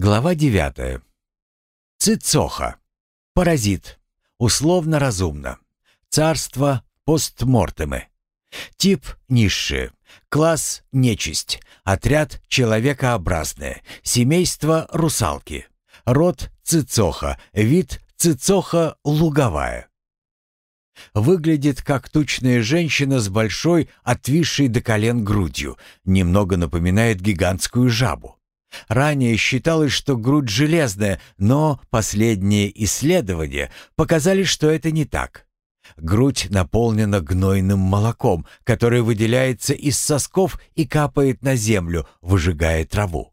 Глава 9. Цицоха. Паразит. Условно разумно. Царство постмортемы. Тип низшие. Класс нечисть. Отряд человекообразные. Семейство русалки. Род цицоха. Вид цицоха луговая. Выглядит как тучная женщина с большой, отвисшей до колен грудью. Немного напоминает гигантскую жабу. Ранее считалось, что грудь железная, но последние исследования показали, что это не так. Грудь наполнена гнойным молоком, которое выделяется из сосков и капает на землю, выжигая траву.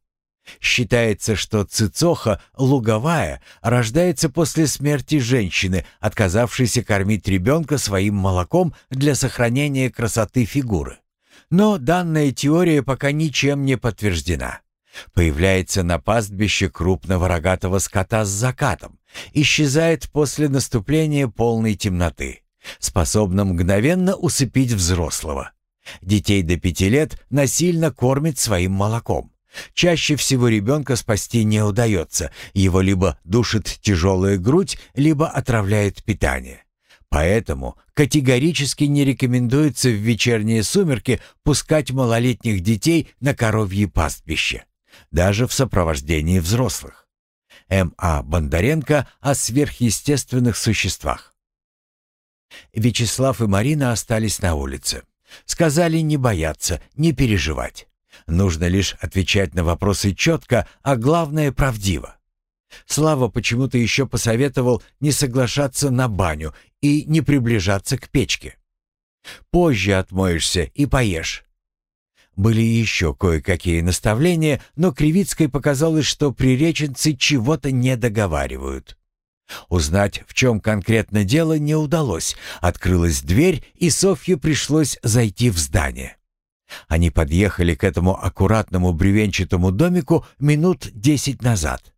Считается, что цицоха луговая рождается после смерти женщины, отказавшейся кормить ребенка своим молоком для сохранения красоты фигуры. Но данная теория пока ничем не подтверждена. Появляется на пастбище крупного рогатого скота с закатом, исчезает после наступления полной темноты, способна мгновенно усыпить взрослого. Детей до пяти лет насильно кормит своим молоком. Чаще всего ребенка спасти не удается, его либо душит тяжелая грудь, либо отравляет питание. Поэтому категорически не рекомендуется в вечерние сумерки пускать малолетних детей на коровье пастбище даже в сопровождении взрослых. М.А. Бондаренко о сверхъестественных существах. Вячеслав и Марина остались на улице. Сказали не бояться, не переживать. Нужно лишь отвечать на вопросы четко, а главное правдиво. Слава почему-то еще посоветовал не соглашаться на баню и не приближаться к печке. «Позже отмоешься и поешь. Были еще кое-какие наставления, но Кривицкой показалось, что приреченцы чего-то не договаривают. Узнать, в чем конкретно дело, не удалось. Открылась дверь, и Софье пришлось зайти в здание. Они подъехали к этому аккуратному бревенчатому домику минут десять назад.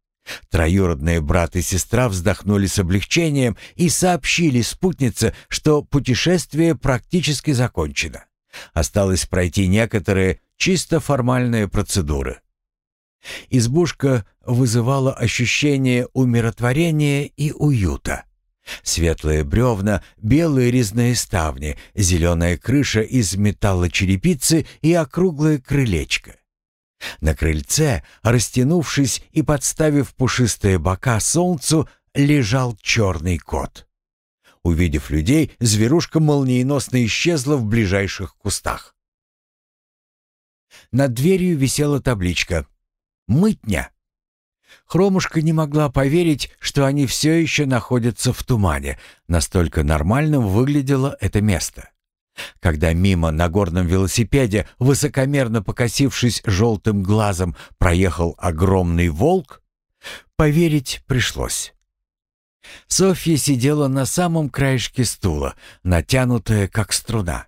Троюродные брат и сестра вздохнули с облегчением и сообщили спутнице, что путешествие практически закончено. Осталось пройти некоторые чисто формальные процедуры. Избушка вызывала ощущение умиротворения и уюта. Светлые бревна, белые резные ставни, зеленая крыша из металлочерепицы и округлое крылечко. На крыльце, растянувшись и подставив пушистые бока солнцу, лежал черный кот. Увидев людей, зверушка молниеносно исчезла в ближайших кустах. Над дверью висела табличка «Мытня». Хромушка не могла поверить, что они все еще находятся в тумане. Настолько нормальным выглядело это место. Когда мимо на горном велосипеде, высокомерно покосившись желтым глазом, проехал огромный волк, поверить пришлось. Софья сидела на самом краешке стула, натянутая, как струна.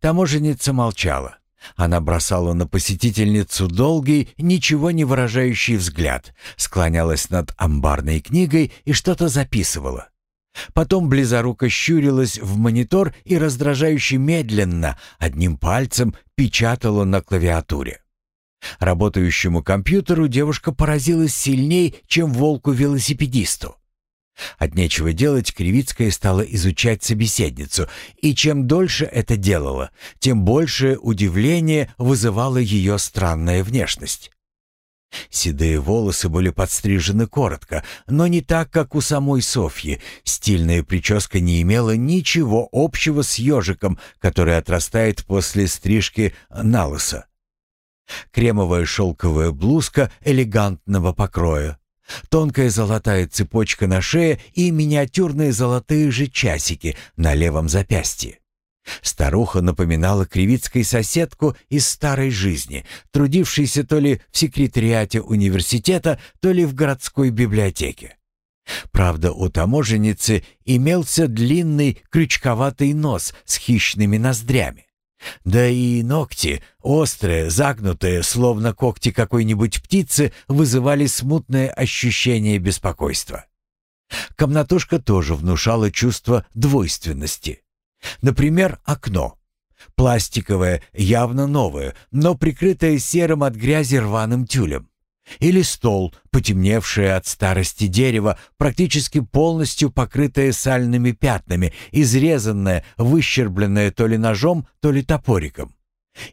Таможенница молчала. Она бросала на посетительницу долгий, ничего не выражающий взгляд, склонялась над амбарной книгой и что-то записывала. Потом близоруко щурилась в монитор и раздражающе медленно, одним пальцем, печатала на клавиатуре. Работающему компьютеру девушка поразилась сильней, чем волку-велосипедисту. От нечего делать Кривицкая стала изучать собеседницу, и чем дольше это делала, тем большее удивление вызывала ее странная внешность. Седые волосы были подстрижены коротко, но не так, как у самой Софьи. Стильная прическа не имела ничего общего с ежиком, который отрастает после стрижки на лысо. Кремовая шелковая блузка элегантного покроя, Тонкая золотая цепочка на шее и миниатюрные золотые же часики на левом запястье. Старуха напоминала кривицкой соседку из старой жизни, трудившейся то ли в секретариате университета, то ли в городской библиотеке. Правда, у таможенницы имелся длинный крючковатый нос с хищными ноздрями. Да и ногти, острые, загнутые, словно когти какой-нибудь птицы, вызывали смутное ощущение беспокойства. Комнатушка тоже внушала чувство двойственности. Например, окно. Пластиковое, явно новое, но прикрытое серым от грязи рваным тюлем. Или стол, потемневшее от старости дерево, практически полностью покрытое сальными пятнами, изрезанное, выщербленное то ли ножом, то ли топориком.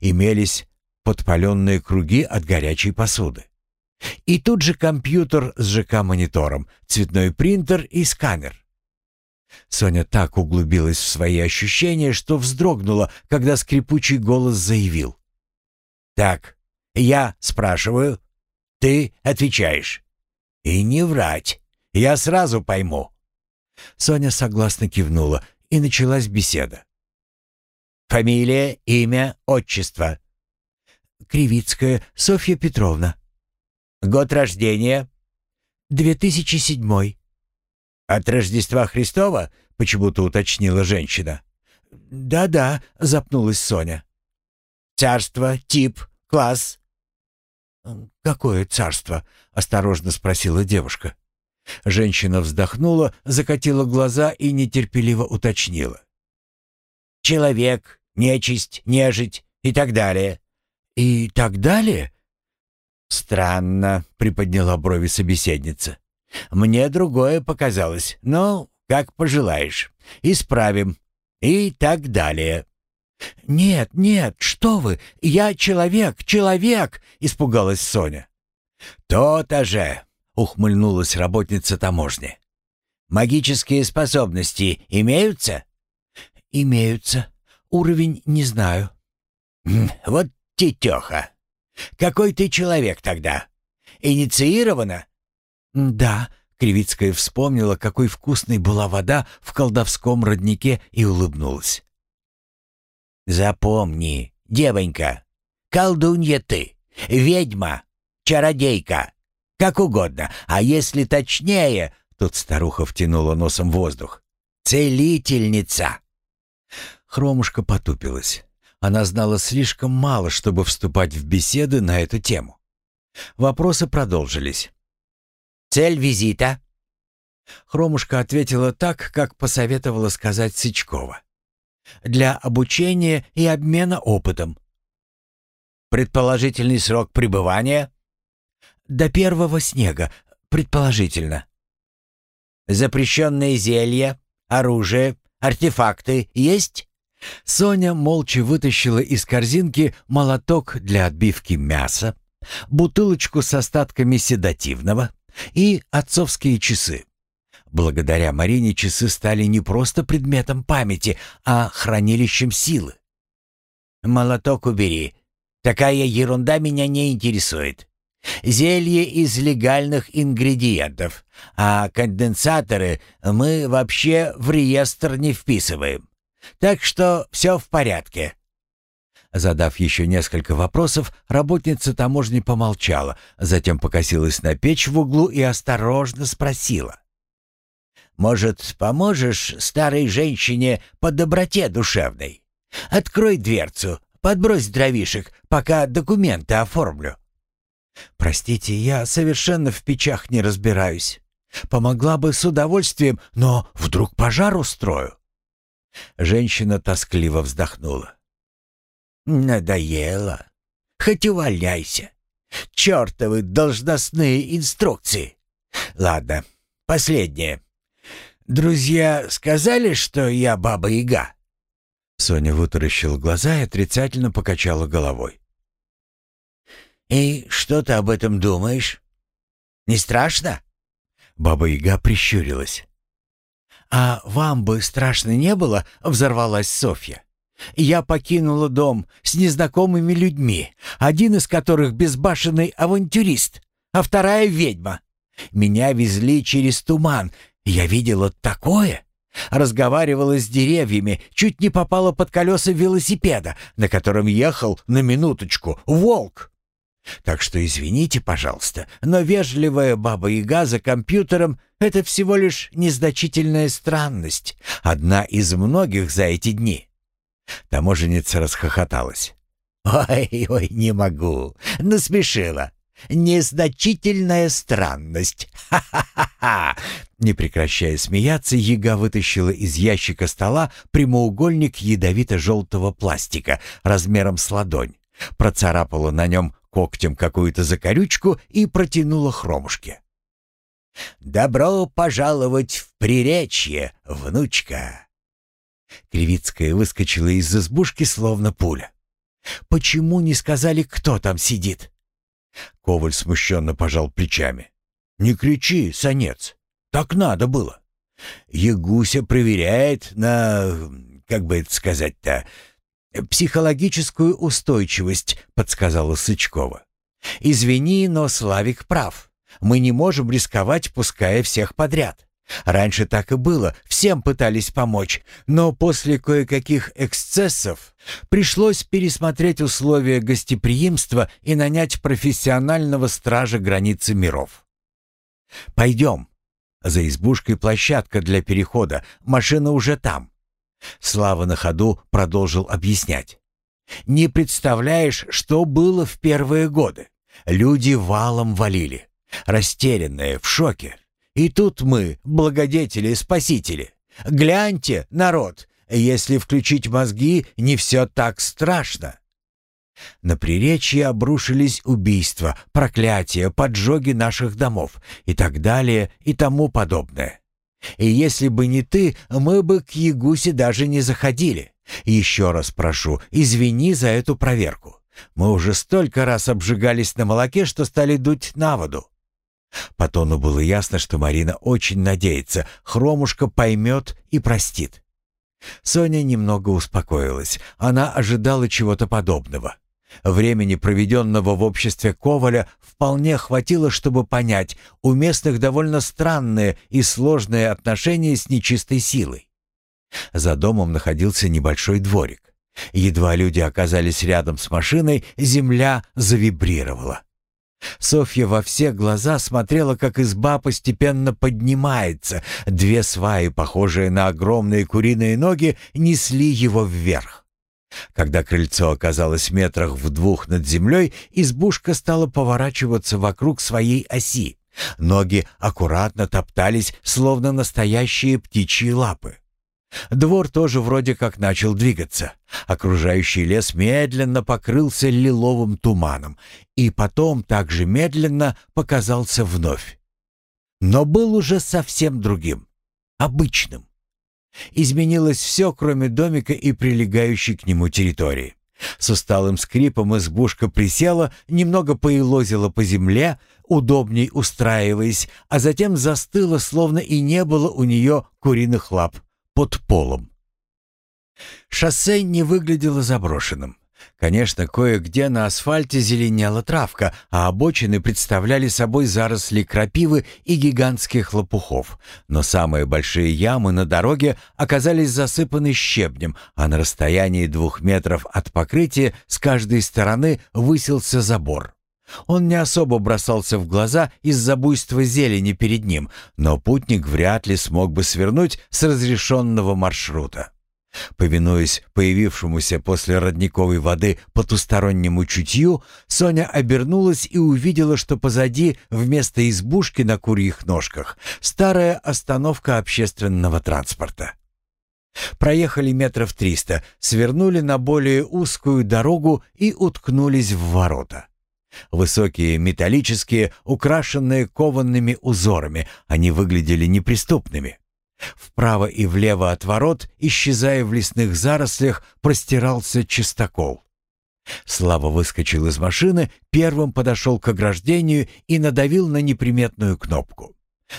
Имелись подпаленные круги от горячей посуды. И тут же компьютер с ЖК-монитором, цветной принтер и сканер. Соня так углубилась в свои ощущения, что вздрогнула, когда скрипучий голос заявил. «Так, я спрашиваю, ты отвечаешь. И не врать, я сразу пойму». Соня согласно кивнула, и началась беседа. «Фамилия, имя, отчество?» «Кривицкая Софья Петровна». «Год рождения?» «2007». «От Рождества Христова?» — почему-то уточнила женщина. «Да-да», — запнулась Соня. «Царство, тип, класс?» «Какое царство?» — осторожно спросила девушка. Женщина вздохнула, закатила глаза и нетерпеливо уточнила. «Человек, нечисть, нежить и так далее». «И так далее?» «Странно», — приподняла брови собеседница. «Мне другое показалось, но как пожелаешь. Исправим. И так далее». «Нет, нет, что вы! Я человек, человек!» — испугалась Соня. «То-то же!» — ухмыльнулась работница таможни. «Магические способности имеются?» «Имеются. Уровень не знаю». «Вот тетеха! Какой ты человек тогда? Инициирована?» «Да», — Кривицкая вспомнила, какой вкусной была вода в колдовском роднике и улыбнулась. Запомни, девонька, колдунья ты, ведьма, чародейка, как угодно, а если точнее, тут старуха втянула носом воздух, целительница. Хромушка потупилась. Она знала слишком мало, чтобы вступать в беседы на эту тему. Вопросы продолжились. «Цель визита?» Хромушка ответила так, как посоветовала сказать Сычкова для обучения и обмена опытом. Предположительный срок пребывания? До первого снега, предположительно. Запрещенные зелья, оружие, артефакты есть? Соня молча вытащила из корзинки молоток для отбивки мяса, бутылочку с остатками седативного и отцовские часы. Благодаря Марине часы стали не просто предметом памяти, а хранилищем силы. «Молоток убери. Такая ерунда меня не интересует. Зелье из легальных ингредиентов, а конденсаторы мы вообще в реестр не вписываем. Так что все в порядке». Задав еще несколько вопросов, работница таможни помолчала, затем покосилась на печь в углу и осторожно спросила. Может, поможешь старой женщине по доброте душевной? Открой дверцу, подбрось дровишек, пока документы оформлю». «Простите, я совершенно в печах не разбираюсь. Помогла бы с удовольствием, но вдруг пожар устрою». Женщина тоскливо вздохнула. «Надоело. Хоть увольняйся. Чертовы должностные инструкции. Ладно, последнее. «Друзья сказали, что я баба-яга?» Соня вытаращила глаза и отрицательно покачала головой. «И что ты об этом думаешь? Не страшно?» Баба-яга прищурилась. «А вам бы страшно не было?» — взорвалась Софья. «Я покинула дом с незнакомыми людьми, один из которых безбашенный авантюрист, а вторая — ведьма. Меня везли через туман, я видела такое. Разговаривала с деревьями, чуть не попала под колеса велосипеда, на котором ехал на минуточку волк. Так что извините, пожалуйста, но вежливая баба-яга за компьютером — это всего лишь незначительная странность, одна из многих за эти дни. Таможенница расхохоталась. «Ой, ой, не могу, насмешила. Незначительная странность. Ха-ха-ха-ха!» Не прекращая смеяться, яга вытащила из ящика стола прямоугольник ядовито-желтого пластика размером с ладонь, процарапала на нем когтем какую-то закорючку и протянула хромушке. «Добро пожаловать в Приречье, внучка!» Кривицкая выскочила из избушки, словно пуля. «Почему не сказали, кто там сидит?» Коваль смущенно пожал плечами. «Не кричи, санец. Так надо было. Ягуся проверяет на... как бы это сказать-то... психологическую устойчивость», — подсказала Сычкова. «Извини, но Славик прав. Мы не можем рисковать, пуская всех подряд. Раньше так и было, всем пытались помочь, но после кое-каких эксцессов пришлось пересмотреть условия гостеприимства и нанять профессионального стража границы миров. «Пойдем». За избушкой площадка для перехода, машина уже там. Слава на ходу продолжил объяснять. «Не представляешь, что было в первые годы. Люди валом валили. Растерянные, в шоке. И тут мы, благодетели и спасители. Гляньте, народ, если включить мозги, не все так страшно. На приречье обрушились убийства, проклятия, поджоги наших домов и так далее и тому подобное. И если бы не ты, мы бы к Ягусе даже не заходили. Еще раз прошу, извини за эту проверку. Мы уже столько раз обжигались на молоке, что стали дуть на воду. По тону было ясно, что Марина очень надеется, Хромушка поймет и простит. Соня немного успокоилась. Она ожидала чего-то подобного. Времени, проведенного в обществе Коваля, вполне хватило, чтобы понять, у местных довольно странные и сложные отношения с нечистой силой. За домом находился небольшой дворик. Едва люди оказались рядом с машиной, земля завибрировала. Софья во все глаза смотрела, как изба постепенно поднимается. Две сваи, похожие на огромные куриные ноги, несли его вверх. Когда крыльцо оказалось метрах в двух над землей, избушка стала поворачиваться вокруг своей оси. Ноги аккуратно топтались, словно настоящие птичьи лапы. Двор тоже вроде как начал двигаться. Окружающий лес медленно покрылся лиловым туманом, и потом также медленно показался вновь. Но был уже совсем другим, обычным. Изменилось все, кроме домика и прилегающей к нему территории. С усталым скрипом избушка присела, немного поелозила по земле, удобней устраиваясь, а затем застыла, словно и не было у нее куриных лап под полом. Шоссе не выглядело заброшенным. Конечно, кое-где на асфальте зеленела травка, а обочины представляли собой заросли крапивы и гигантских лопухов. Но самые большие ямы на дороге оказались засыпаны щебнем, а на расстоянии двух метров от покрытия с каждой стороны высился забор. Он не особо бросался в глаза из-за буйства зелени перед ним, но путник вряд ли смог бы свернуть с разрешенного маршрута. Повинуясь появившемуся после родниковой воды потустороннему чутью, Соня обернулась и увидела, что позади, вместо избушки на курьих ножках, старая остановка общественного транспорта. Проехали метров триста, свернули на более узкую дорогу и уткнулись в ворота. Высокие, металлические, украшенные кованными узорами, они выглядели неприступными. Вправо и влево от ворот, исчезая в лесных зарослях, простирался чистокол. Слава выскочил из машины, первым подошел к ограждению и надавил на неприметную кнопку.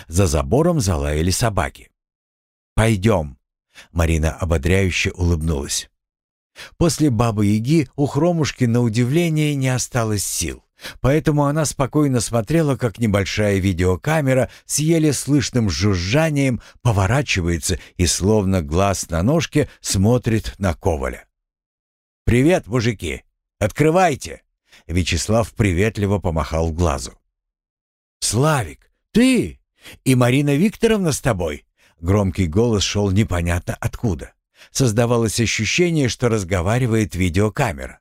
За забором залаяли собаки. «Пойдем», — Марина ободряюще улыбнулась. После Бабы-Яги у Хромушки на удивление не осталось сил. Поэтому она спокойно смотрела, как небольшая видеокамера с еле слышным жужжанием поворачивается и словно глаз на ножке смотрит на Коваля. «Привет, мужики! Открывайте!» Вячеслав приветливо помахал глазу. «Славик, ты? И Марина Викторовна с тобой?» Громкий голос шел непонятно откуда. Создавалось ощущение, что разговаривает видеокамера.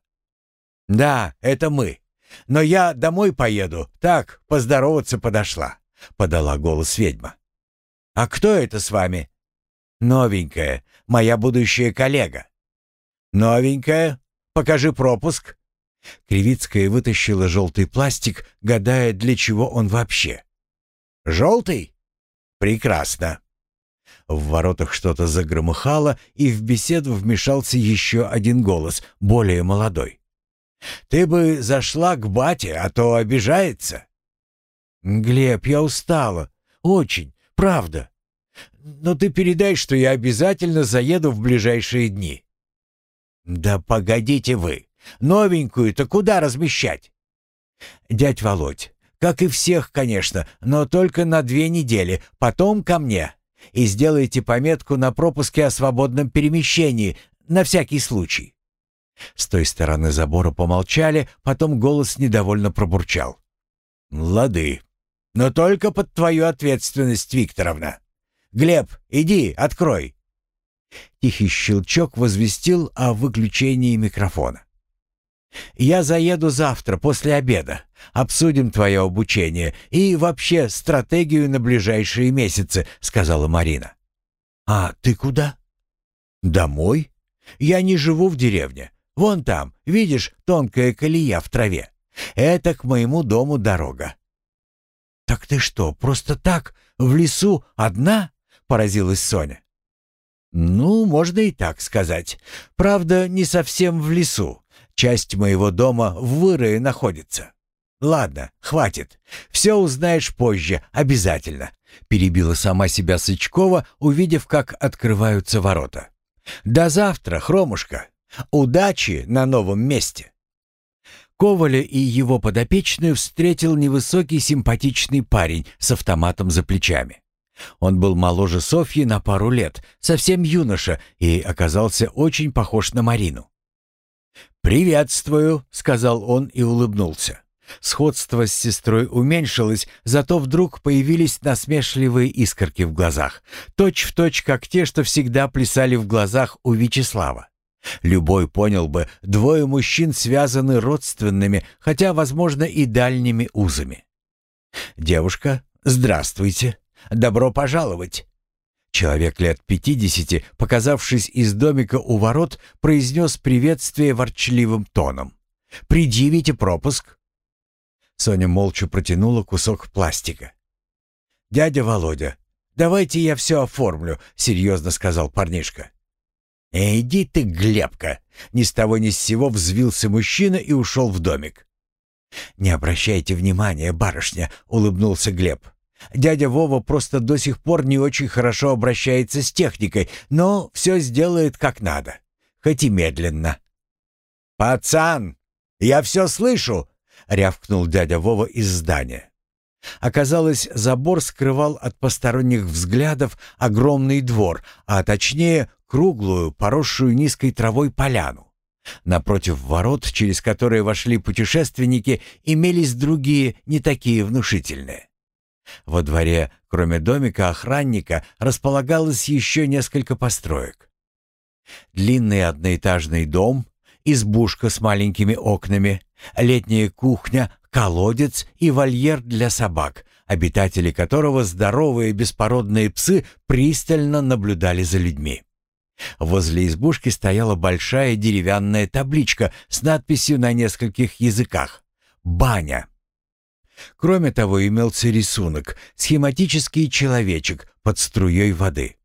«Да, это мы. Но я домой поеду. Так, поздороваться подошла», — подала голос ведьма. «А кто это с вами?» «Новенькая, моя будущая коллега». «Новенькая? Покажи пропуск». Кривицкая вытащила желтый пластик, гадая, для чего он вообще. «Желтый? Прекрасно!» В воротах что-то загромыхало, и в беседу вмешался еще один голос, более молодой. «Ты бы зашла к бате, а то обижается». «Глеб, я устала. Очень, правда. Но ты передай, что я обязательно заеду в ближайшие дни». «Да погодите вы. Новенькую-то куда размещать?» «Дядь Володь, как и всех, конечно, но только на две недели, потом ко мне. И сделайте пометку на пропуске о свободном перемещении, на всякий случай». С той стороны забора помолчали, потом голос недовольно пробурчал. «Лады. Но только под твою ответственность, Викторовна. Глеб, иди, открой». Тихий щелчок возвестил о выключении микрофона. «Я заеду завтра после обеда. Обсудим твое обучение и вообще стратегию на ближайшие месяцы», — сказала Марина. «А ты куда?» «Домой. Я не живу в деревне. Вон там, видишь, тонкая колея в траве. Это к моему дому дорога». «Так ты что, просто так, в лесу, одна?» — поразилась Соня. «Ну, можно и так сказать. Правда, не совсем в лесу. Часть моего дома в вырое находится». «Ладно, хватит. Все узнаешь позже, обязательно», — перебила сама себя Сычкова, увидев, как открываются ворота. «До завтра, Хромушка. Удачи на новом месте!» Коваля и его подопечную встретил невысокий симпатичный парень с автоматом за плечами. Он был моложе Софьи на пару лет, совсем юноша, и оказался очень похож на Марину. «Приветствую», — сказал он и улыбнулся. Сходство с сестрой уменьшилось, зато вдруг появились насмешливые искорки в глазах, точь в точь, как те, что всегда плясали в глазах у Вячеслава. Любой понял бы, двое мужчин связаны родственными, хотя, возможно, и дальними узами. «Девушка, здравствуйте. Добро пожаловать». Человек лет пятидесяти, показавшись из домика у ворот, произнес приветствие ворчливым тоном. «Предъявите пропуск». Соня молча протянула кусок пластика. «Дядя Володя, давайте я все оформлю», — серьезно сказал парнишка. «Иди ты, Глебка!» Ни с того ни с сего взвился мужчина и ушел в домик. «Не обращайте внимания, барышня», — улыбнулся Глеб. «Дядя Вова просто до сих пор не очень хорошо обращается с техникой, но все сделает как надо, хоть и медленно». «Пацан, я все слышу!» — рявкнул дядя Вова из здания. Оказалось, забор скрывал от посторонних взглядов огромный двор, а точнее круглую, поросшую низкой травой поляну. Напротив ворот, через которые вошли путешественники, имелись другие, не такие внушительные. Во дворе, кроме домика охранника, располагалось еще несколько построек. Длинный одноэтажный дом, избушка с маленькими окнами, летняя кухня, колодец и вольер для собак, обитатели которого здоровые беспородные псы пристально наблюдали за людьми. Возле избушки стояла большая деревянная табличка с надписью на нескольких языках «Баня». Кроме того, имелся рисунок «Схематический человечек под струей воды».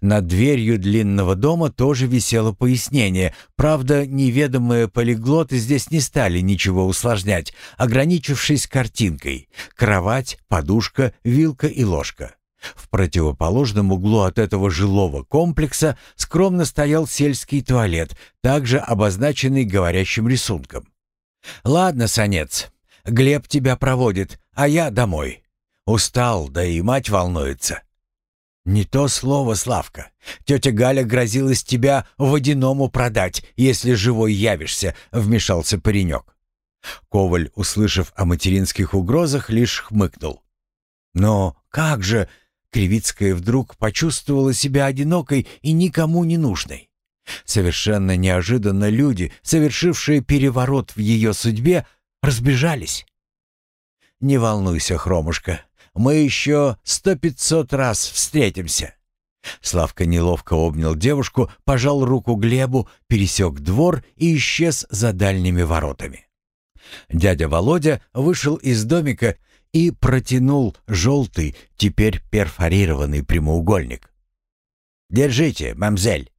Над дверью длинного дома тоже висело пояснение. Правда, неведомые полиглоты здесь не стали ничего усложнять, ограничившись картинкой. Кровать, подушка, вилка и ложка. В противоположном углу от этого жилого комплекса скромно стоял сельский туалет, также обозначенный говорящим рисунком. «Ладно, Санец, Глеб тебя проводит, а я домой. Устал, да и мать волнуется». «Не то слово, Славка. Тетя Галя грозилась тебя водяному продать, если живой явишься», — вмешался паренек. Коваль, услышав о материнских угрозах, лишь хмыкнул. «Но как же...» Кривицкая вдруг почувствовала себя одинокой и никому не нужной. Совершенно неожиданно люди, совершившие переворот в ее судьбе, разбежались. «Не волнуйся, Хромушка, мы еще сто пятьсот раз встретимся». Славка неловко обнял девушку, пожал руку Глебу, пересек двор и исчез за дальними воротами. Дядя Володя вышел из домика и протянул желтый, теперь перфорированный прямоугольник. «Держите, мамзель.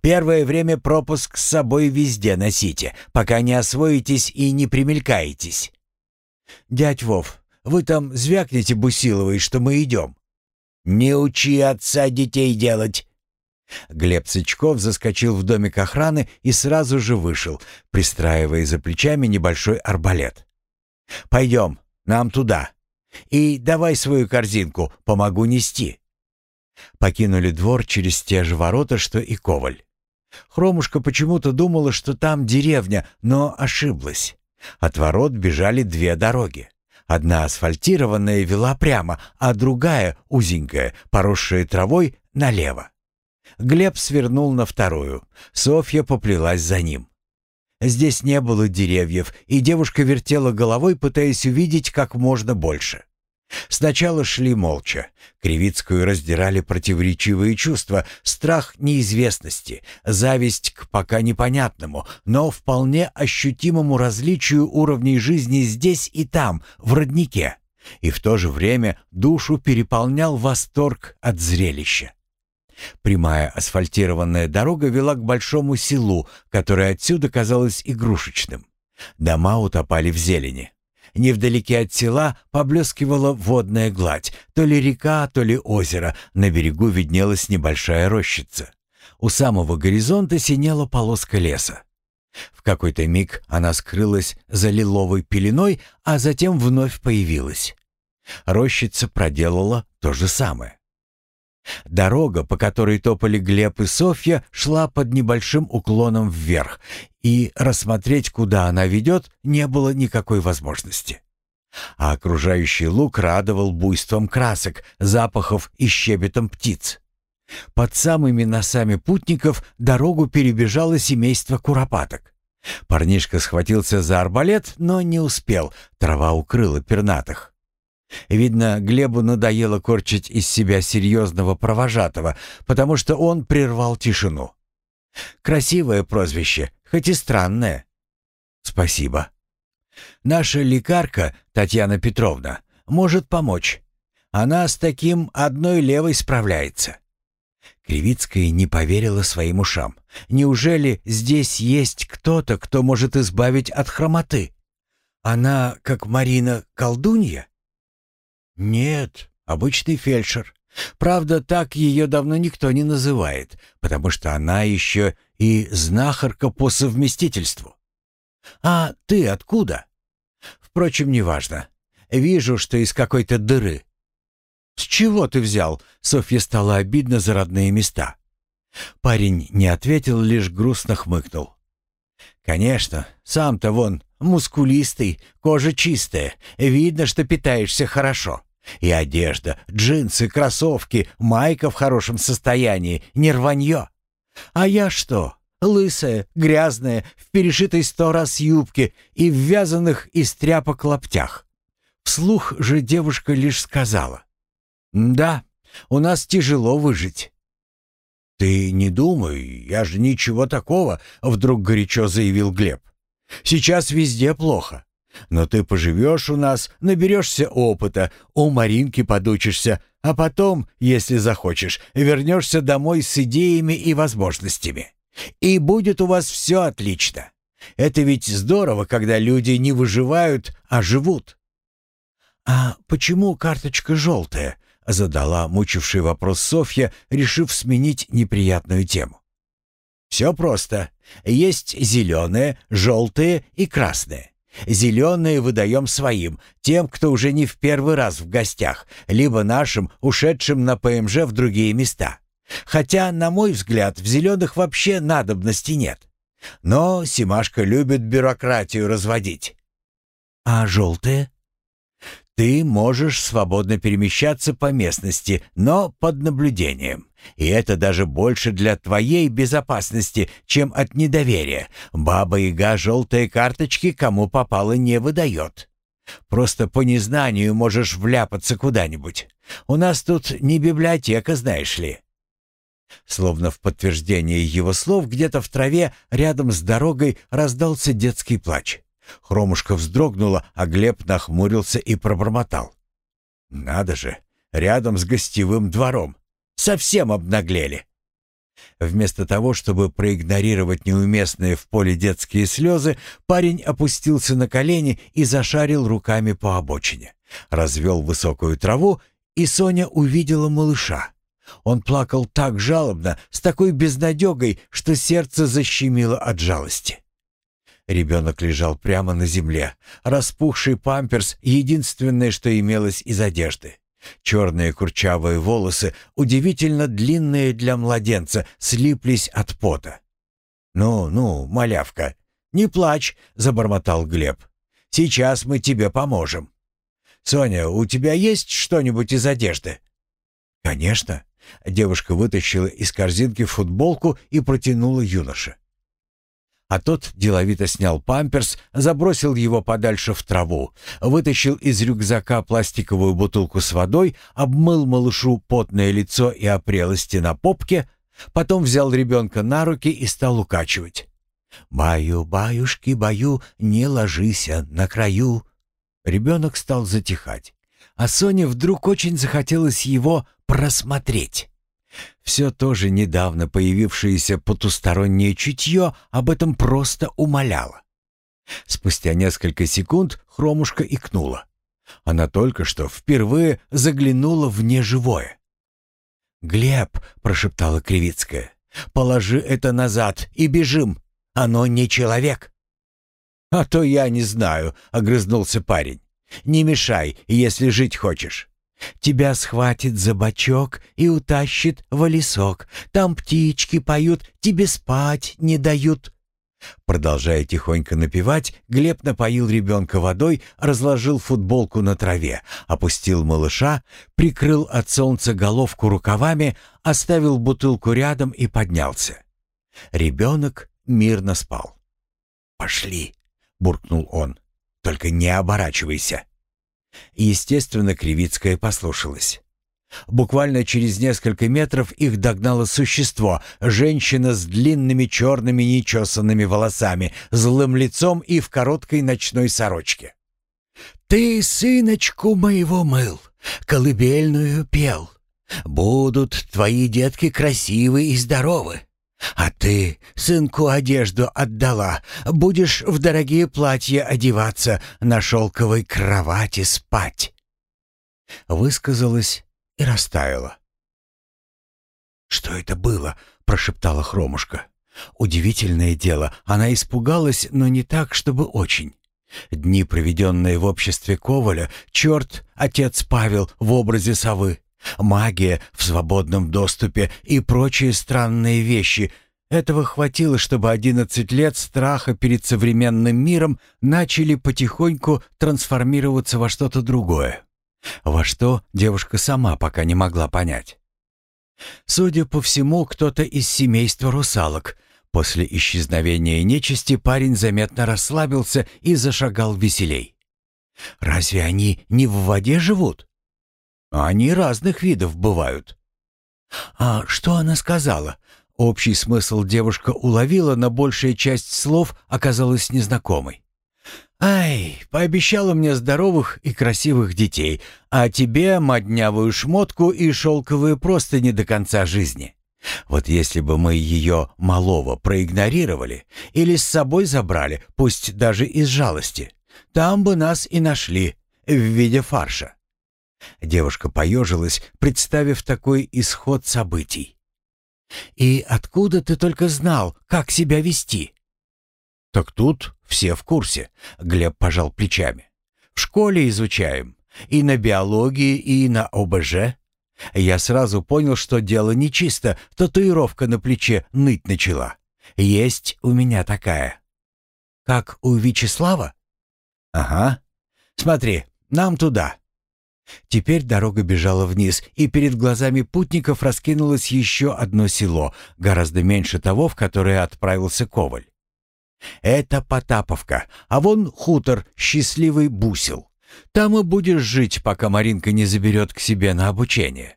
Первое время пропуск с собой везде носите, пока не освоитесь и не примелькаетесь. Дядь Вов, вы там звякните Бусиловой, что мы идем. Не учи отца детей делать. Глеб Сычков заскочил в домик охраны и сразу же вышел, пристраивая за плечами небольшой арбалет. «Пойдем, нам туда. И давай свою корзинку, помогу нести». Покинули двор через те же ворота, что и Коваль. Хромушка почему-то думала, что там деревня, но ошиблась. От ворот бежали две дороги. Одна асфальтированная вела прямо, а другая, узенькая, поросшая травой, налево. Глеб свернул на вторую. Софья поплелась за ним. Здесь не было деревьев, и девушка вертела головой, пытаясь увидеть как можно больше. Сначала шли молча. Кривицкую раздирали противоречивые чувства, страх неизвестности, зависть к пока непонятному, но вполне ощутимому различию уровней жизни здесь и там, в роднике. И в то же время душу переполнял восторг от зрелища. Прямая асфальтированная дорога вела к большому селу, которое отсюда казалось игрушечным. Дома утопали в зелени. Невдалеке от села поблескивала водная гладь, то ли река, то ли озеро, на берегу виднелась небольшая рощица. У самого горизонта синела полоска леса. В какой-то миг она скрылась за лиловой пеленой, а затем вновь появилась. Рощица проделала то же самое. Дорога, по которой топали Глеб и Софья, шла под небольшим уклоном вверх, и рассмотреть, куда она ведет, не было никакой возможности. А окружающий луг радовал буйством красок, запахов и щебетом птиц. Под самыми носами путников дорогу перебежало семейство куропаток. Парнишка схватился за арбалет, но не успел, трава укрыла пернатых. Видно, Глебу надоело корчить из себя серьезного провожатого, потому что он прервал тишину. «Красивое прозвище, хоть и странное». «Спасибо». «Наша лекарка, Татьяна Петровна, может помочь. Она с таким одной левой справляется». Кривицкая не поверила своим ушам. «Неужели здесь есть кто-то, кто может избавить от хромоты? Она, как Марина, колдунья?» «Нет, обычный фельдшер. Правда, так ее давно никто не называет, потому что она еще и знахарка по совместительству. А ты откуда? Впрочем, неважно. Вижу, что из какой-то дыры. С чего ты взял? Софье стало обидно за родные места. Парень не ответил, лишь грустно хмыкнул. «Конечно, сам-то вон мускулистый, кожа чистая, видно, что питаешься хорошо. И одежда, джинсы, кроссовки, майка в хорошем состоянии, не рванье. А я что? Лысая, грязная, в перешитой сто раз юбке и в вязаных из тряпок лаптях. Вслух же девушка лишь сказала. «Да, у нас тяжело выжить». «Ты не думай, я же ничего такого», — вдруг горячо заявил Глеб. «Сейчас везде плохо. Но ты поживешь у нас, наберешься опыта, у Маринки подучишься, а потом, если захочешь, вернешься домой с идеями и возможностями. И будет у вас все отлично. Это ведь здорово, когда люди не выживают, а живут». «А почему карточка желтая?» — задала мучивший вопрос Софья, решив сменить неприятную тему. «Все просто. Есть зеленые, желтые и красные. Зеленые выдаем своим, тем, кто уже не в первый раз в гостях, либо нашим, ушедшим на ПМЖ в другие места. Хотя, на мой взгляд, в зеленых вообще надобности нет. Но Симашка любит бюрократию разводить. А желтые? Ты можешь свободно перемещаться по местности, но под наблюдением. И это даже больше для твоей безопасности, чем от недоверия. Баба-яга желтые карточки кому попало не выдает. Просто по незнанию можешь вляпаться куда-нибудь. У нас тут не библиотека, знаешь ли». Словно в подтверждение его слов, где-то в траве рядом с дорогой раздался детский плач. Хромушка вздрогнула, а Глеб нахмурился и пробормотал. «Надо же, рядом с гостевым двором. Совсем обнаглели». Вместо того, чтобы проигнорировать неуместные в поле детские слезы, парень опустился на колени и зашарил руками по обочине. Развел высокую траву, и Соня увидела малыша. Он плакал так жалобно, с такой безнадегой, что сердце защемило от жалости. Ребенок лежал прямо на земле. Распухший памперс — единственное, что имелось из одежды. Черные курчавые волосы, удивительно длинные для младенца, слиплись от пота. «Ну, ну, малявка, не плачь», — забормотал Глеб. «Сейчас мы тебе поможем». «Соня, у тебя есть что-нибудь из одежды?» «Конечно». Девушка вытащила из корзинки футболку и протянула юноше. А тот деловито снял памперс, забросил его подальше в траву, вытащил из рюкзака пластиковую бутылку с водой, обмыл малышу потное лицо и опрелости на попке, потом взял ребенка на руки и стал укачивать. «Баю, баюшки, баю, не ложися на краю». Ребенок стал затихать, а Соне вдруг очень захотелось его просмотреть. Все тоже недавно появившееся потустороннее чутье об этом просто умоляло. Спустя несколько секунд хромушка икнула. Она только что впервые заглянула в неживое. «Глеб», — прошептала Кривицкая, — «положи это назад и бежим. Оно не человек». «А то я не знаю», — огрызнулся парень. «Не мешай, если жить хочешь. Тебя схватит за бочок и утащит в лесок. Там птички поют, тебе спать не дают». Продолжая тихонько напевать, Глеб напоил ребенка водой, разложил футболку на траве, опустил малыша, прикрыл от солнца головку рукавами, оставил бутылку рядом и поднялся. Ребенок мирно спал. «Пошли», — буркнул он, — «только не оборачивайся». Естественно, Кривицкая послушалась. Буквально через несколько метров их догнало существо, женщина с длинными черными нечесанными волосами, злым лицом и в короткой ночной сорочке. «Ты сыночку моего мыл, колыбельную пел. Будут твои детки красивы и здоровы. А ты сынку одежду отдала, будешь в дорогие платья одеваться, на шелковой кровати спать. Высказалась и растаяла. «Что это было?» — прошептала Хромушка. Удивительное дело, она испугалась, но не так, чтобы очень. Дни, проведенные в обществе Коваля, черт, отец Павел в образе совы, Магия в свободном доступе и прочие странные вещи. Этого хватило, чтобы одиннадцать лет страха перед современным миром начали потихоньку трансформироваться во что-то другое. Во что девушка сама пока не могла понять. Судя по всему, кто-то из семейства русалок. После исчезновения нечисти парень заметно расслабился и зашагал веселей. «Разве они не в воде живут?» Они разных видов бывают. А что она сказала? Общий смысл девушка уловила, но большая часть слов оказалась незнакомой. «Ай, пообещала мне здоровых и красивых детей, а тебе моднявую шмотку и шелковые простыни до конца жизни. Вот если бы мы ее малого проигнорировали или с собой забрали, пусть даже из жалости, там бы нас и нашли в виде фарша. Девушка поежилась, представив такой исход событий. «И откуда ты только знал, как себя вести?» «Так тут все в курсе», — Глеб пожал плечами. «В школе изучаем. И на биологии, и на ОБЖ. Я сразу понял, что дело нечисто, татуировка на плече ныть начала. Есть у меня такая». «Как у Вячеслава?» «Ага. Смотри, нам туда». Теперь дорога бежала вниз, и перед глазами путников раскинулось еще одно село, гораздо меньше того, в которое отправился Коваль. Это Потаповка, а вон хутор, счастливый бусел. Там и будешь жить, пока Маринка не заберет к себе на обучение.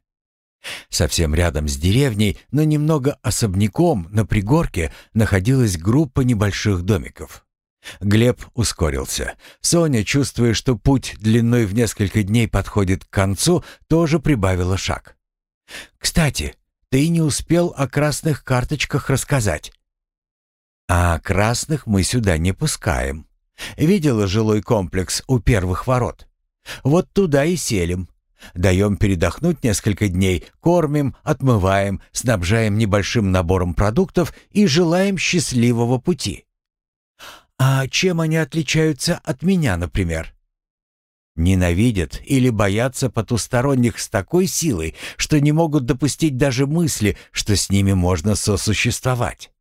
Совсем рядом с деревней, но немного особняком на пригорке, находилась группа небольших домиков. Глеб ускорился. Соня, чувствуя, что путь длиной в несколько дней подходит к концу, тоже прибавила шаг. «Кстати, ты не успел о красных карточках рассказать». «А красных мы сюда не пускаем. Видела жилой комплекс у первых ворот? Вот туда и селим. Даем передохнуть несколько дней, кормим, отмываем, снабжаем небольшим набором продуктов и желаем счастливого пути. А чем они отличаются от меня, например? Ненавидят или боятся потусторонних с такой силой, что не могут допустить даже мысли, что с ними можно сосуществовать.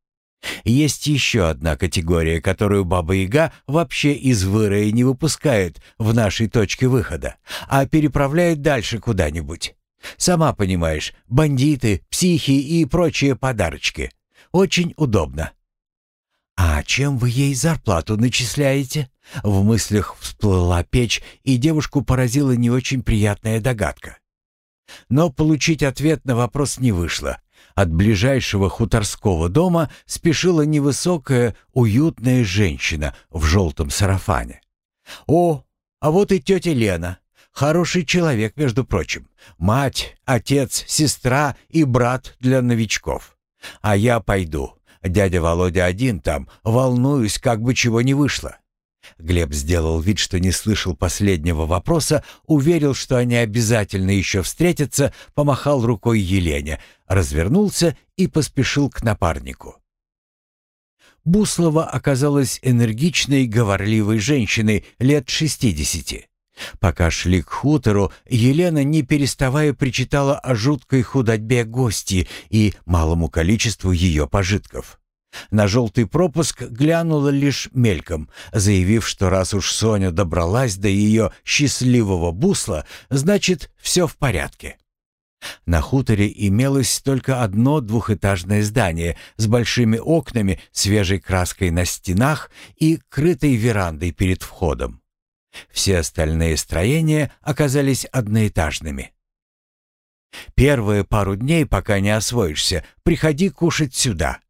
Есть еще одна категория, которую Баба-Яга вообще из вырая не выпускает в нашей точке выхода, а переправляет дальше куда-нибудь. Сама понимаешь, бандиты, психи и прочие подарочки. Очень удобно. «А чем вы ей зарплату начисляете?» В мыслях всплыла печь, и девушку поразила не очень приятная догадка. Но получить ответ на вопрос не вышло. От ближайшего хуторского дома спешила невысокая, уютная женщина в желтом сарафане. «О, а вот и тетя Лена. Хороший человек, между прочим. Мать, отец, сестра и брат для новичков. А я пойду. Дядя Володя один там, волнуюсь, как бы чего не вышло. Глеб сделал вид, что не слышал последнего вопроса, уверил, что они обязательно еще встретятся, помахал рукой Елене, развернулся и поспешил к напарнику. Буслова оказалась энергичной, говорливой женщиной лет шестидесяти. Пока шли к хутору, Елена, не переставая, причитала о жуткой худотьбе гости и малому количеству ее пожитков. На желтый пропуск глянула лишь мельком, заявив, что раз уж Соня добралась до ее счастливого бусла, значит, все в порядке. На хуторе имелось только одно двухэтажное здание с большими окнами, свежей краской на стенах и крытой верандой перед входом. Все остальные строения оказались одноэтажными. Первые пару дней, пока не освоишься, приходи кушать сюда.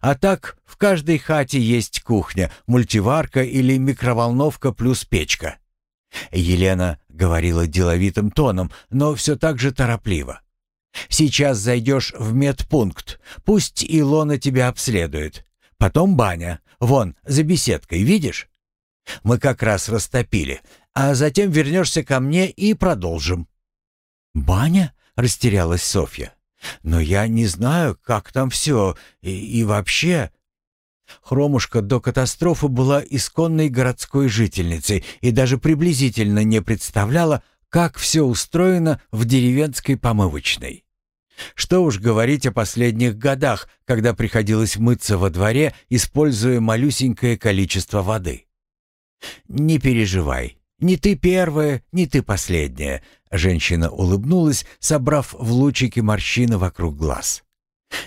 А так, в каждой хате есть кухня, мультиварка или микроволновка плюс печка. Елена говорила деловитым тоном, но все так же торопливо. «Сейчас зайдешь в медпункт, пусть Илона тебя обследует. Потом баня, вон, за беседкой, видишь? Мы как раз растопили, а затем вернешься ко мне и продолжим». «Баня?» — растерялась Софья. «Но я не знаю, как там все и, и вообще...» Хромушка до катастрофы была исконной городской жительницей и даже приблизительно не представляла, как все устроено в деревенской помывочной. Что уж говорить о последних годах, когда приходилось мыться во дворе, используя малюсенькое количество воды. «Не переживай, не ты первая, не ты последняя», — женщина улыбнулась, собрав в лучики морщины вокруг глаз.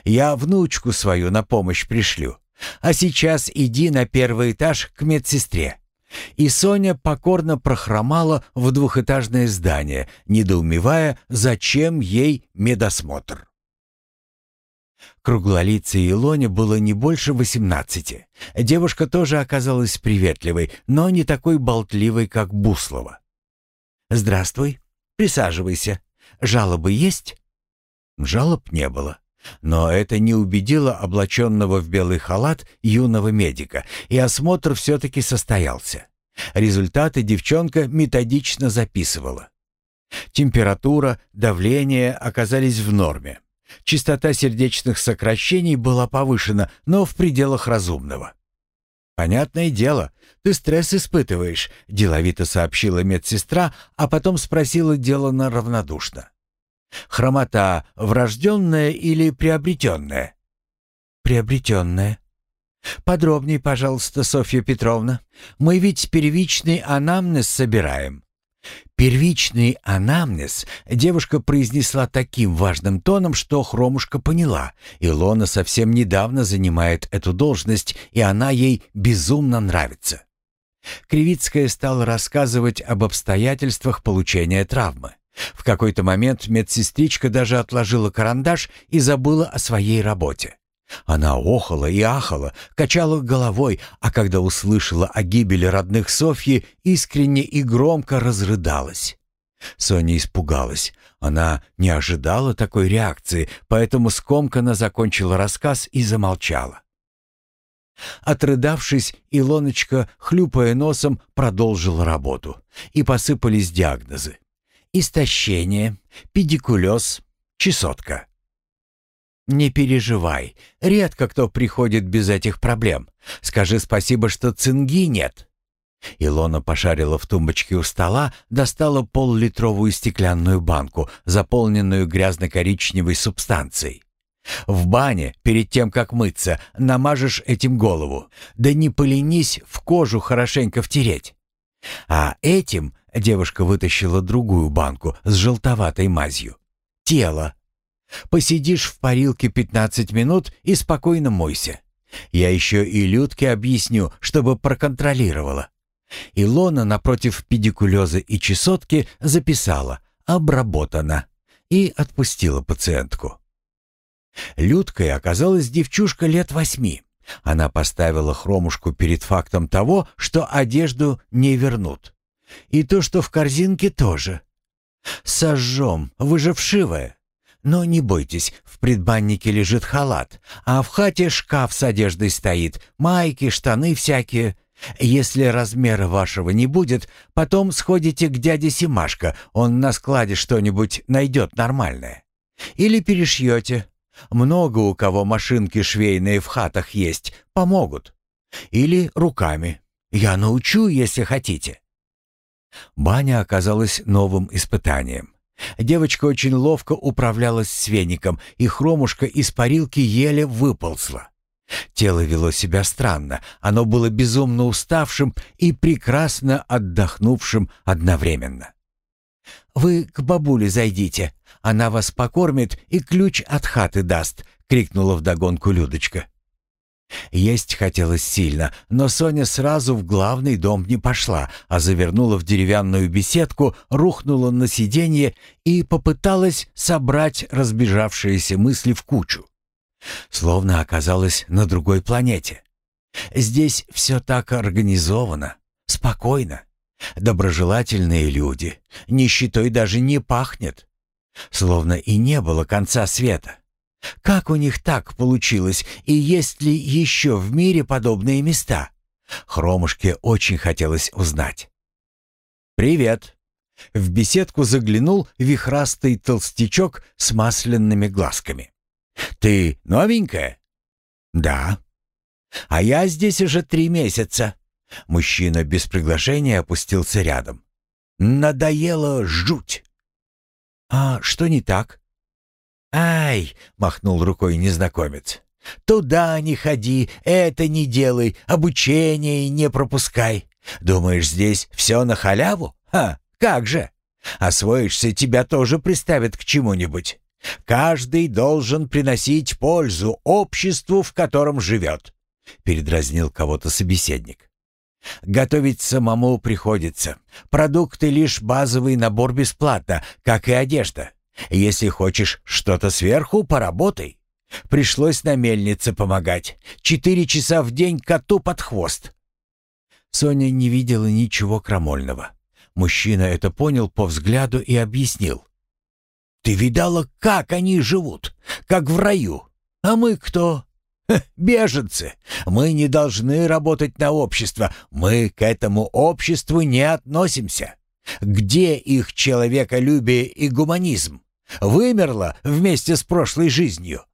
«Я внучку свою на помощь пришлю, а сейчас иди на первый этаж к медсестре». И Соня покорно прохромала в двухэтажное здание, недоумевая, зачем ей медосмотр. Круглолицей Илоне было не больше восемнадцати. Девушка тоже оказалась приветливой, но не такой болтливой, как Буслова. «Здравствуй. Присаживайся. Жалобы есть?» Жалоб не было. Но это не убедило облаченного в белый халат юного медика, и осмотр все-таки состоялся. Результаты девчонка методично записывала. Температура, давление оказались в норме. Частота сердечных сокращений была повышена, но в пределах разумного. «Понятное дело, ты стресс испытываешь», — деловито сообщила медсестра, а потом спросила делано равнодушно. «Хромота врожденная или приобретенная?» «Приобретенная». «Подробней, пожалуйста, Софья Петровна. Мы ведь первичный анамнез собираем. Первичный анамнез девушка произнесла таким важным тоном, что Хромушка поняла. Илона совсем недавно занимает эту должность, и она ей безумно нравится. Кривицкая стала рассказывать об обстоятельствах получения травмы. В какой-то момент медсестричка даже отложила карандаш и забыла о своей работе. Она охала и ахала, качала головой, а когда услышала о гибели родных Софьи, искренне и громко разрыдалась. Соня испугалась. Она не ожидала такой реакции, поэтому скомканно закончила рассказ и замолчала. Отрыдавшись, Илоночка, хлюпая носом, продолжила работу. И посыпались диагнозы. Истощение, педикулез, чесотка. «Не переживай. Редко кто приходит без этих проблем. Скажи спасибо, что цинги нет». Илона пошарила в тумбочке у стола, достала поллитровую стеклянную банку, заполненную грязно-коричневой субстанцией. В бане, перед тем, как мыться, намажешь этим голову. Да не поленись в кожу хорошенько втереть. А этим девушка вытащила другую банку с желтоватой мазью. Тело. Посидишь в парилке 15 минут и спокойно мойся. Я еще и Людке объясню, чтобы проконтролировала. Илона напротив педикулеза и чесотки записала «обработано» и отпустила пациентку. Людкой оказалась девчушка лет восьми. Она поставила хромушку перед фактом того, что одежду не вернут. И то, что в корзинке тоже. «Сожжем, вы же вшивая. Но не бойтесь, в предбаннике лежит халат, а в хате шкаф с одеждой стоит, майки, штаны всякие. Если размера вашего не будет, потом сходите к дяде Симашко, он на складе что-нибудь найдет нормальное. Или перешьете. Много у кого машинки швейные в хатах есть, помогут. Или руками. Я научу, если хотите. Баня оказалась новым испытанием. Девочка очень ловко управлялась с веником, и хромушка из парилки еле выползла. Тело вело себя странно, оно было безумно уставшим и прекрасно отдохнувшим одновременно. «Вы к бабуле зайдите, она вас покормит и ключ от хаты даст», — крикнула вдогонку Людочка. Есть хотелось сильно, но Соня сразу в главный дом не пошла, а завернула в деревянную беседку, рухнула на сиденье и попыталась собрать разбежавшиеся мысли в кучу. Словно оказалась на другой планете. Здесь все так организовано, спокойно. Доброжелательные люди, нищетой даже не пахнет. Словно и не было конца света. Как у них так получилось, и есть ли еще в мире подобные места? Хромушке очень хотелось узнать. «Привет!» В беседку заглянул вихрастый толстячок с масляными глазками. «Ты новенькая?» «Да». «А я здесь уже три месяца». Мужчина без приглашения опустился рядом. «Надоело жуть». «А что не так?» «Ай!» — махнул рукой незнакомец. «Туда не ходи, это не делай, обучение не пропускай. Думаешь, здесь все на халяву? Ха, как же! Освоишься, тебя тоже приставят к чему-нибудь. Каждый должен приносить пользу обществу, в котором живет», — передразнил кого-то собеседник. «Готовить самому приходится. Продукты — лишь базовый набор бесплатно, как и одежда. Если хочешь что-то сверху, поработай. Пришлось на мельнице помогать. Четыре часа в день коту под хвост». Соня не видела ничего крамольного. Мужчина это понял по взгляду и объяснил. Ты видала, как они живут? Как в раю. А мы кто? Ха, беженцы. Мы не должны работать на общество. Мы к этому обществу не относимся. Где их человеколюбие и гуманизм? Вымерла вместе с прошлой жизнью.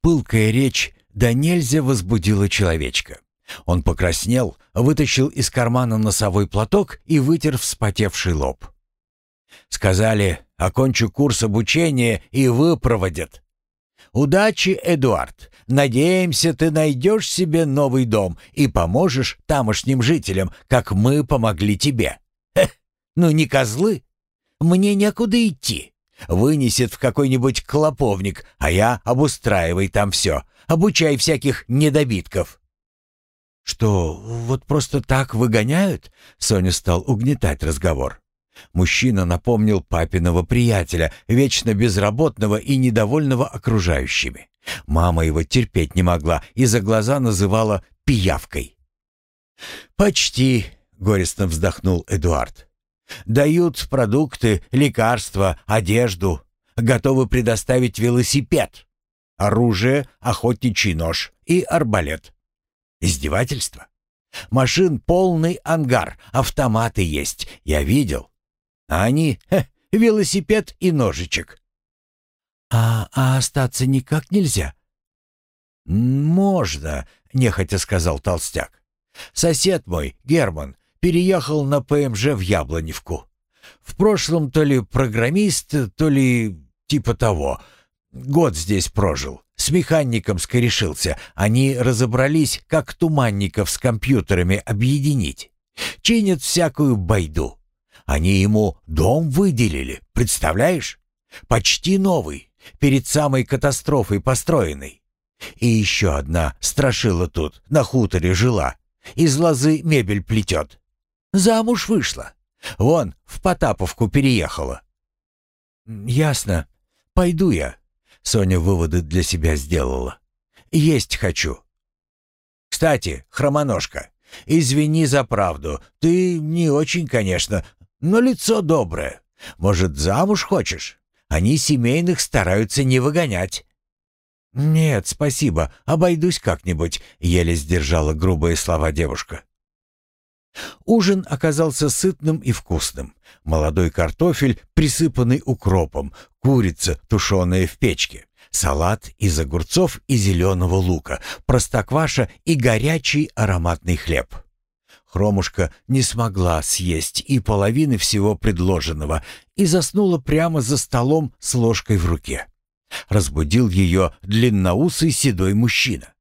Пылкая речь да нельзя возбудила человечка. Он покраснел, вытащил из кармана носовой платок и вытер вспотевший лоб. Сказали, окончу курс обучения и выпроводят. Удачи, Эдуард. Надеемся, ты найдешь себе новый дом и поможешь тамошним жителям, как мы помогли тебе. Эх, ну не козлы. Мне некуда идти. Вынесет в какой-нибудь клоповник, а я обустраивай там все. Обучай всяких недобитков. «Что, вот просто так выгоняют?» Соня стал угнетать разговор. Мужчина напомнил папиного приятеля, вечно безработного и недовольного окружающими. Мама его терпеть не могла и за глаза называла пиявкой. «Почти», — горестно вздохнул Эдуард. «Дают продукты, лекарства, одежду, готовы предоставить велосипед, оружие, охотничий нож и арбалет. Издевательство? Машин полный ангар, автоматы есть, я видел. А они, велосипед и ножичек. «А, а остаться никак нельзя?» «Можно», — нехотя сказал толстяк. «Сосед мой, Герман, переехал на ПМЖ в Яблоневку. В прошлом то ли программист, то ли типа того. Год здесь прожил. С механиком скорешился. Они разобрались, как туманников с компьютерами объединить. Чинят всякую байду. Они ему дом выделили, представляешь? Почти новый, перед самой катастрофой построенный. И еще одна страшила тут, на хуторе жила. Из лозы мебель плетет. Замуж вышла. Вон, в Потаповку переехала. «Ясно. Пойду я». Соня выводы для себя сделала. «Есть хочу». «Кстати, хромоножка, извини за правду. Ты не очень, конечно, но лицо доброе. Может, замуж хочешь? Они семейных стараются не выгонять». «Нет, спасибо, обойдусь как-нибудь», — еле сдержала грубые слова девушка. Ужин оказался сытным и вкусным. Молодой картофель, присыпанный укропом, курица, тушеная в печке, салат из огурцов и зеленого лука, простокваша и горячий ароматный хлеб. Хромушка не смогла съесть и половины всего предложенного и заснула прямо за столом с ложкой в руке. Разбудил ее длинноусый седой мужчина.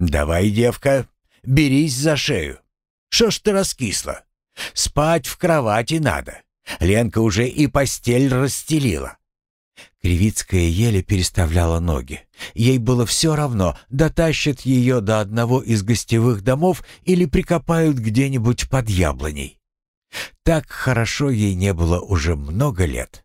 «Давай, девка, берись за шею. Что ж ты раскисла? Спать в кровати надо. Ленка уже и постель расстелила. Кривицкая еле переставляла ноги. Ей было все равно, дотащат ее до одного из гостевых домов или прикопают где-нибудь под яблоней. Так хорошо ей не было уже много лет.